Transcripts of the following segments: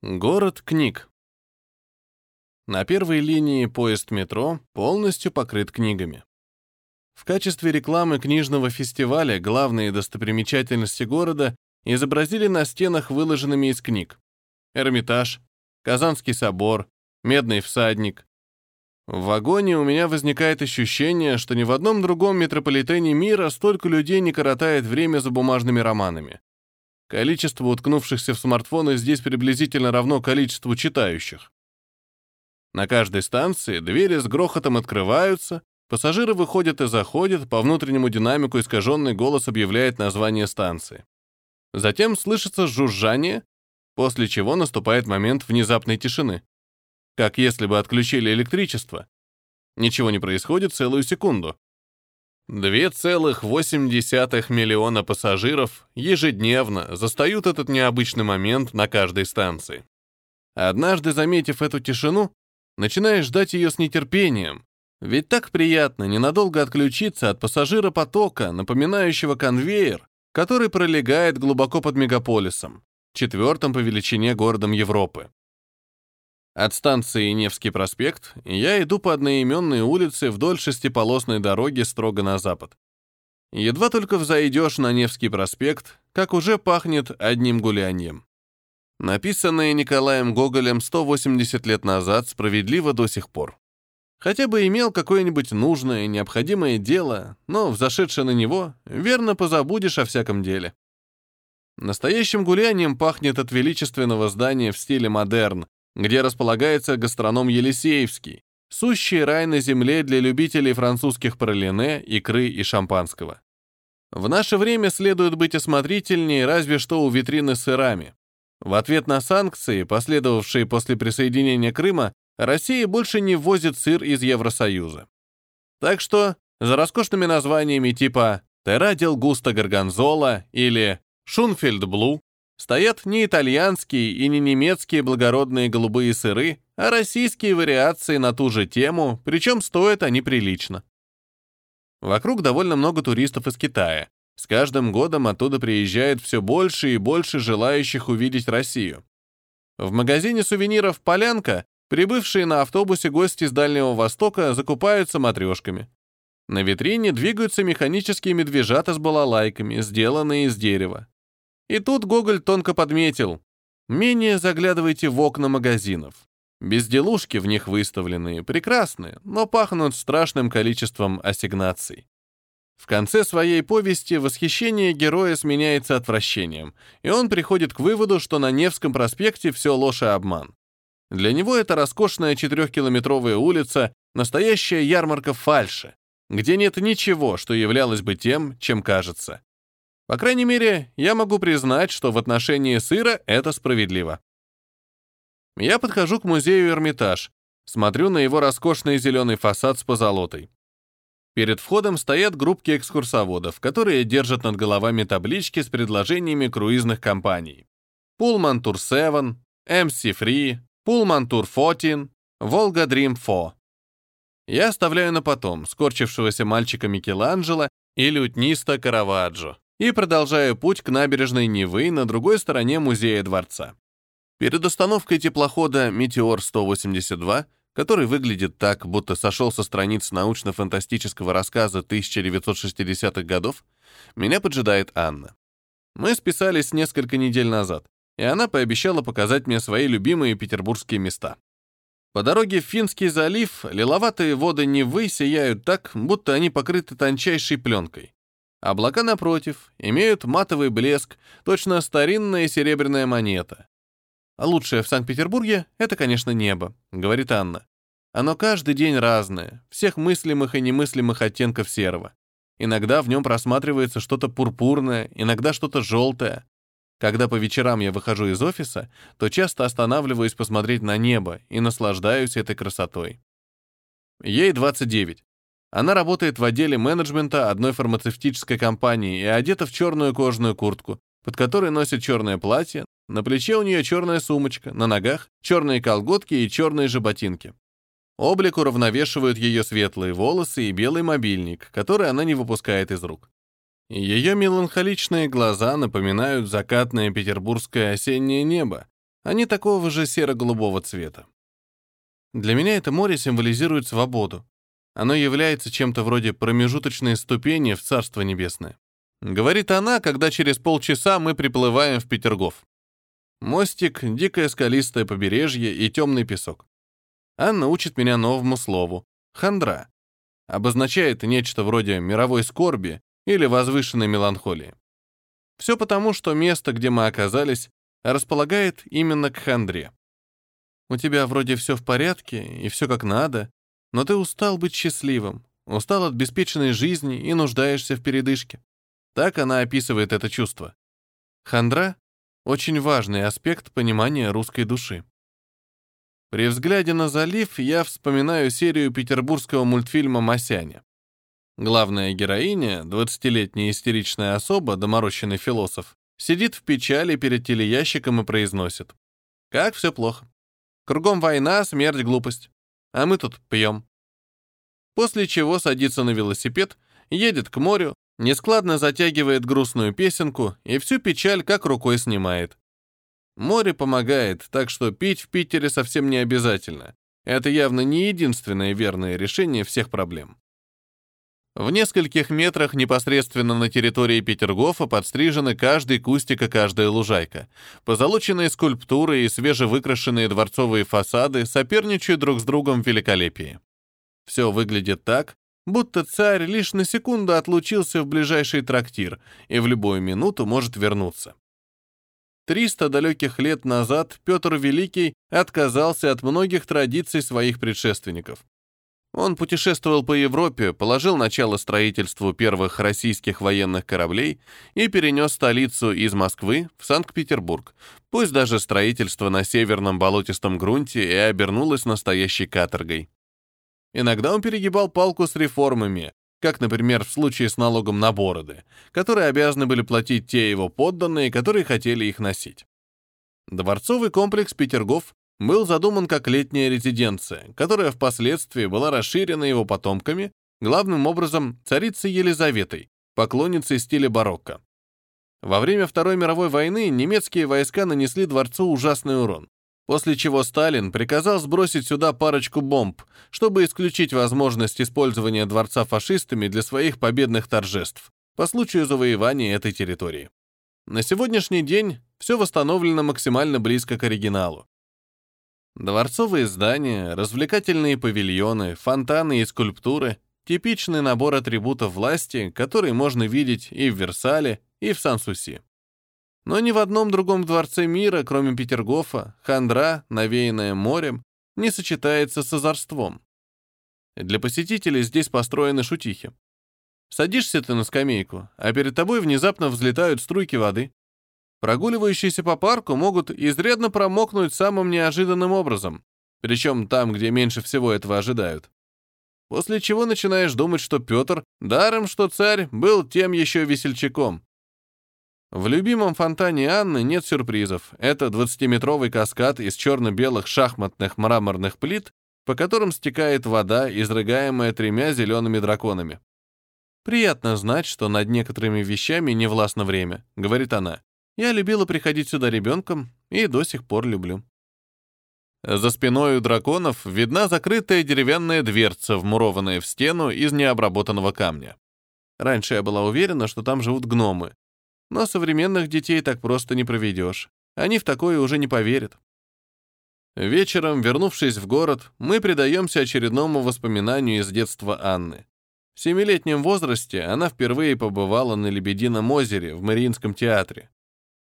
Город книг. На первой линии поезд метро полностью покрыт книгами. В качестве рекламы книжного фестиваля главные достопримечательности города изобразили на стенах выложенными из книг. Эрмитаж, Казанский собор, Медный всадник. В вагоне у меня возникает ощущение, что ни в одном другом метрополитене мира столько людей не коротает время за бумажными романами. Количество уткнувшихся в смартфоны здесь приблизительно равно количеству читающих. На каждой станции двери с грохотом открываются, пассажиры выходят и заходят, по внутреннему динамику искаженный голос объявляет название станции. Затем слышится жужжание, после чего наступает момент внезапной тишины. Как если бы отключили электричество. Ничего не происходит целую секунду. 2,8 миллиона пассажиров ежедневно застают этот необычный момент на каждой станции. Однажды, заметив эту тишину, начинаешь ждать ее с нетерпением, ведь так приятно ненадолго отключиться от пассажира потока, напоминающего конвейер, который пролегает глубоко под мегаполисом, четвертым по величине городом Европы. От станции Невский проспект я иду по одноименной улице вдоль шестиполосной дороги строго на запад. Едва только взойдешь на Невский проспект, как уже пахнет одним гулянием. Написанное Николаем Гоголем 180 лет назад справедливо до сих пор. Хотя бы имел какое-нибудь нужное, необходимое дело, но, взошедшее на него, верно позабудешь о всяком деле. Настоящим гулянием пахнет от величественного здания в стиле модерн, где располагается гастроном Елисеевский, сущий рай на земле для любителей французских пролине, икры и шампанского. В наше время следует быть осмотрительнее разве что у витрины с сырами. В ответ на санкции, последовавшие после присоединения Крыма, Россия больше не ввозит сыр из Евросоюза. Так что за роскошными названиями типа «Терра дел густо горгонзола» или «Шунфельд Блу» стоят не итальянские и не немецкие благородные голубые сыры, а российские вариации на ту же тему, причем стоят они прилично. Вокруг довольно много туристов из Китая. С каждым годом оттуда приезжает все больше и больше желающих увидеть Россию. В магазине сувениров «Полянка» прибывшие на автобусе гости с Дальнего Востока закупаются матрешками. На витрине двигаются механические медвежата с балалайками, сделанные из дерева. И тут Гоголь тонко подметил. Менее заглядывайте в окна магазинов. Безделушки в них выставленные, прекрасные, но пахнут страшным количеством ассигнаций. В конце своей повести восхищение героя сменяется отвращением, и он приходит к выводу, что на Невском проспекте все ложь и обман. Для него это роскошная четырехкилометровая улица, настоящая ярмарка фальши, где нет ничего, что являлось бы тем, чем кажется. По крайней мере, я могу признать, что в отношении сыра это справедливо. Я подхожу к музею Эрмитаж, смотрю на его роскошный зеленый фасад с позолотой. Перед входом стоят группки экскурсоводов, которые держат над головами таблички с предложениями круизных компаний. Pullman Tour 7, MC Free, Pullman Tour 14, Volga Dream 4. Я оставляю на потом скорчившегося мальчика Микеланджело и лютниста Караваджо и продолжаю путь к набережной Невы на другой стороне музея дворца. Перед остановкой теплохода «Метеор-182», который выглядит так, будто сошел со страниц научно-фантастического рассказа 1960-х годов, меня поджидает Анна. Мы списались несколько недель назад, и она пообещала показать мне свои любимые петербургские места. По дороге в Финский залив лиловатые воды Невы сияют так, будто они покрыты тончайшей пленкой. Облака, напротив, имеют матовый блеск, точно старинная серебряная монета. А лучшее в Санкт-Петербурге — это, конечно, небо, говорит Анна. Оно каждый день разное, всех мыслимых и немыслимых оттенков серого. Иногда в нем просматривается что-то пурпурное, иногда что-то желтое. Когда по вечерам я выхожу из офиса, то часто останавливаюсь посмотреть на небо и наслаждаюсь этой красотой. Ей 29. Она работает в отделе менеджмента одной фармацевтической компании и одета в черную кожаную куртку, под которой носит черное платье, на плече у нее черная сумочка, на ногах черные колготки и черные же ботинки. Облик уравновешивают ее светлые волосы и белый мобильник, который она не выпускает из рук. Ее меланхоличные глаза напоминают закатное петербургское осеннее небо, Они такого же серо-голубого цвета. Для меня это море символизирует свободу. Оно является чем-то вроде промежуточной ступени в Царство Небесное. Говорит она, когда через полчаса мы приплываем в Петергоф. Мостик, дикое скалистое побережье и темный песок. Анна учит меня новому слову — хандра. Обозначает нечто вроде мировой скорби или возвышенной меланхолии. Все потому, что место, где мы оказались, располагает именно к хандре. У тебя вроде все в порядке и все как надо, но ты устал быть счастливым, устал от беспечной жизни и нуждаешься в передышке. Так она описывает это чувство. Хандра — очень важный аспект понимания русской души. При взгляде на залив я вспоминаю серию петербургского мультфильма «Масяня». Главная героиня, 20-летняя истеричная особа, доморощенный философ, сидит в печали перед телеящиком и произносит. «Как все плохо. Кругом война, смерть, глупость. А мы тут пьем». После чего садится на велосипед, едет к морю, нескладно затягивает грустную песенку и всю печаль как рукой снимает. Море помогает, так что пить в Питере совсем не обязательно. Это явно не единственное верное решение всех проблем. В нескольких метрах непосредственно на территории Петергофа подстрижены каждый кустик и каждая лужайка. Позолоченные скульптуры и свежевыкрашенные дворцовые фасады соперничают друг с другом в великолепии. Все выглядит так, будто царь лишь на секунду отлучился в ближайший трактир и в любую минуту может вернуться. Триста далеких лет назад Петр Великий отказался от многих традиций своих предшественников. Он путешествовал по Европе, положил начало строительству первых российских военных кораблей и перенес столицу из Москвы в Санкт-Петербург, пусть даже строительство на северном болотистом грунте и обернулось настоящей каторгой. Иногда он перегибал палку с реформами, как, например, в случае с налогом на бороды, которые обязаны были платить те его подданные, которые хотели их носить. Дворцовый комплекс Петергоф был задуман как летняя резиденция, которая впоследствии была расширена его потомками, главным образом царицей Елизаветой, поклонницей стиля барокко. Во время Второй мировой войны немецкие войска нанесли дворцу ужасный урон после чего Сталин приказал сбросить сюда парочку бомб, чтобы исключить возможность использования дворца фашистами для своих победных торжеств по случаю завоевания этой территории. На сегодняшний день все восстановлено максимально близко к оригиналу. Дворцовые здания, развлекательные павильоны, фонтаны и скульптуры — типичный набор атрибутов власти, который можно видеть и в Версале, и в Сан-Суси. Но ни в одном другом дворце мира, кроме Петергофа, хандра, навеянная морем, не сочетается с озорством. Для посетителей здесь построены шутихи. Садишься ты на скамейку, а перед тобой внезапно взлетают струйки воды. Прогуливающиеся по парку могут изрядно промокнуть самым неожиданным образом, причем там, где меньше всего этого ожидают. После чего начинаешь думать, что Петр, даром что царь, был тем еще весельчаком. В любимом фонтане Анны нет сюрпризов. Это 20-метровый каскад из черно-белых шахматных мраморных плит, по которым стекает вода, изрыгаемая тремя зелеными драконами. «Приятно знать, что над некоторыми вещами не властно время», — говорит она. «Я любила приходить сюда ребенком и до сих пор люблю». За спиной у драконов видна закрытая деревянная дверца, вмурованная в стену из необработанного камня. Раньше я была уверена, что там живут гномы, но современных детей так просто не проведешь. Они в такое уже не поверят. Вечером, вернувшись в город, мы предаемся очередному воспоминанию из детства Анны. В семилетнем возрасте она впервые побывала на Лебедином озере в Мариинском театре.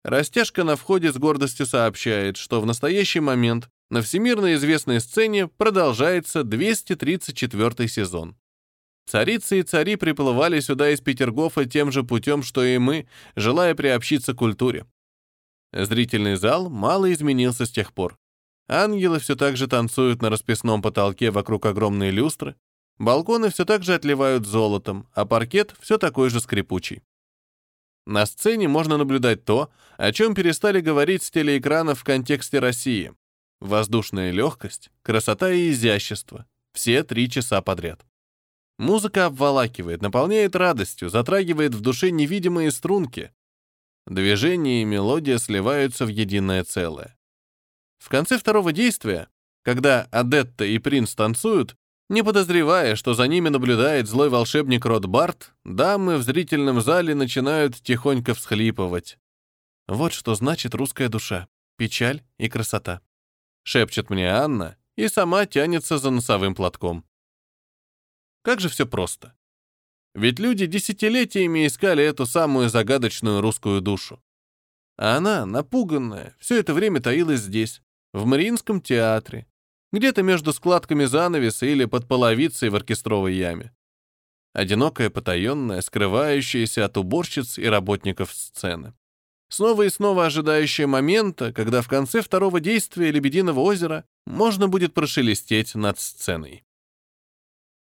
Растяжка на входе с гордостью сообщает, что в настоящий момент на всемирно известной сцене продолжается 234 сезон. Царицы и цари приплывали сюда из Петергофа тем же путем, что и мы, желая приобщиться к культуре. Зрительный зал мало изменился с тех пор. Ангелы все так же танцуют на расписном потолке вокруг огромной люстры, балконы все так же отливают золотом, а паркет все такой же скрипучий. На сцене можно наблюдать то, о чем перестали говорить с телеэкранов в контексте России. Воздушная легкость, красота и изящество. Все три часа подряд. Музыка обволакивает, наполняет радостью, затрагивает в душе невидимые струнки. Движение и мелодия сливаются в единое целое. В конце второго действия, когда Адетта и принц танцуют, не подозревая, что за ними наблюдает злой волшебник Род Барт, дамы в зрительном зале начинают тихонько всхлипывать. Вот что значит русская душа, печаль и красота. Шепчет мне Анна и сама тянется за носовым платком. Как же все просто. Ведь люди десятилетиями искали эту самую загадочную русскую душу. А она, напуганная, все это время таилась здесь, в Мариинском театре, где-то между складками занавеса или под половицей в оркестровой яме. Одинокая, потаенная, скрывающаяся от уборщиц и работников сцены. Снова и снова ожидающая момента, когда в конце второго действия «Лебединого озера» можно будет прошелестеть над сценой.